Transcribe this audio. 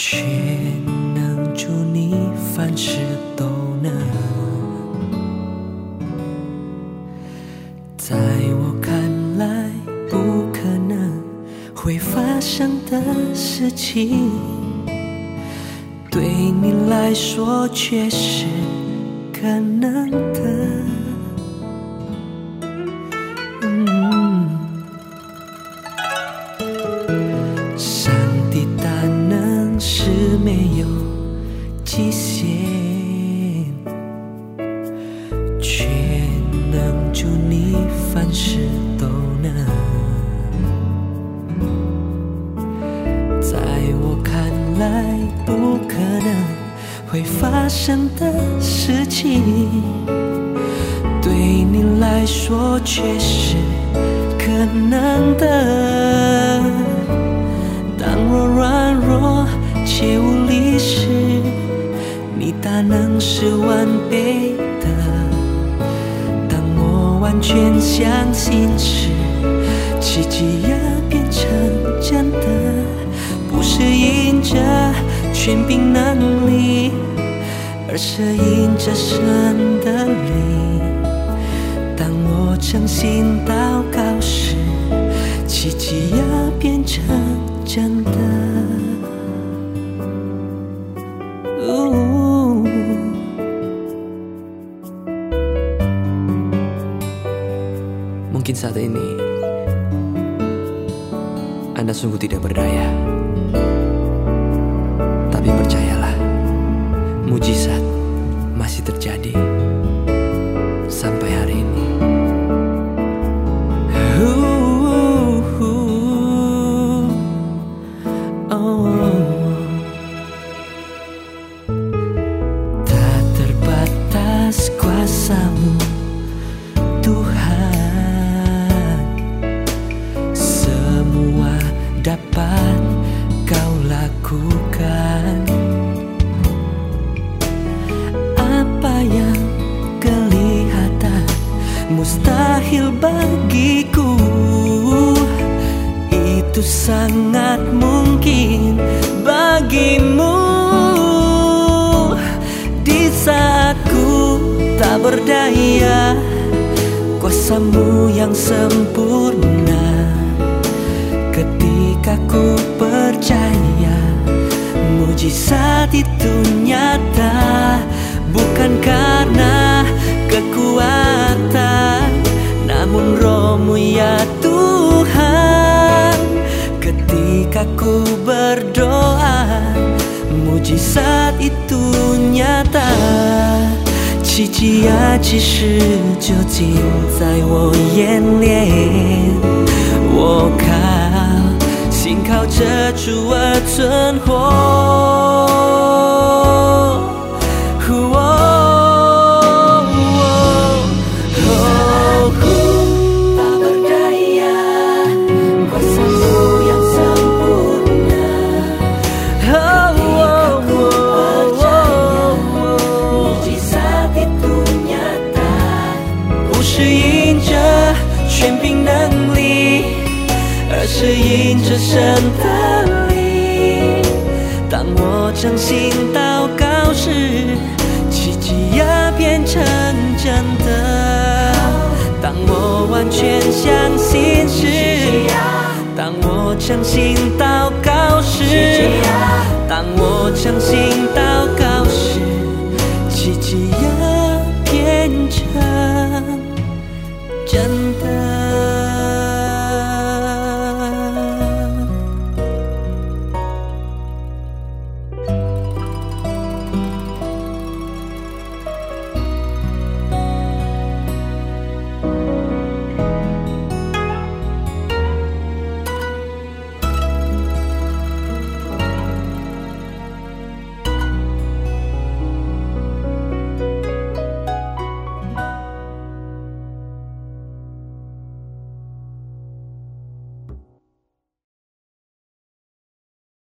却能助你凡事都能。在我看来不可能会发生的事情，对你来说却是可能的。没有极限，却能助你凡事都能。在我看来不可能会发生的事情。对你来说却是可能的。弱且无力时，你大能是完备的。当我完全相信时，奇迹也变成真的。不是因着权柄能力，而是因着神的灵。当我诚心祷告时，奇迹也变 Mungkin saat ini Anda sungguh tidak berdaya. Tapi percayalah, mujizat masih terjadi sampai hari ini. Tak dapat kau lakukan. Apa yang kelihatan mustahil bagiku? Itu sangat mungkin bagimu. Di saat tak berdaya Kuasamu Mujizat itu nyata Bukan karena kekuatan Namun rohmu ya Tuhan Ketika ku berdoa Mujizat itu nyata 奇迹啊，其实就近在我眼帘。我靠，信靠着主而存活。 不是因着权柄能力，而是因着神的灵。当我诚心祷告时，奇迹也变成真的。当我完全相信时，相信祷告时，当我相信到。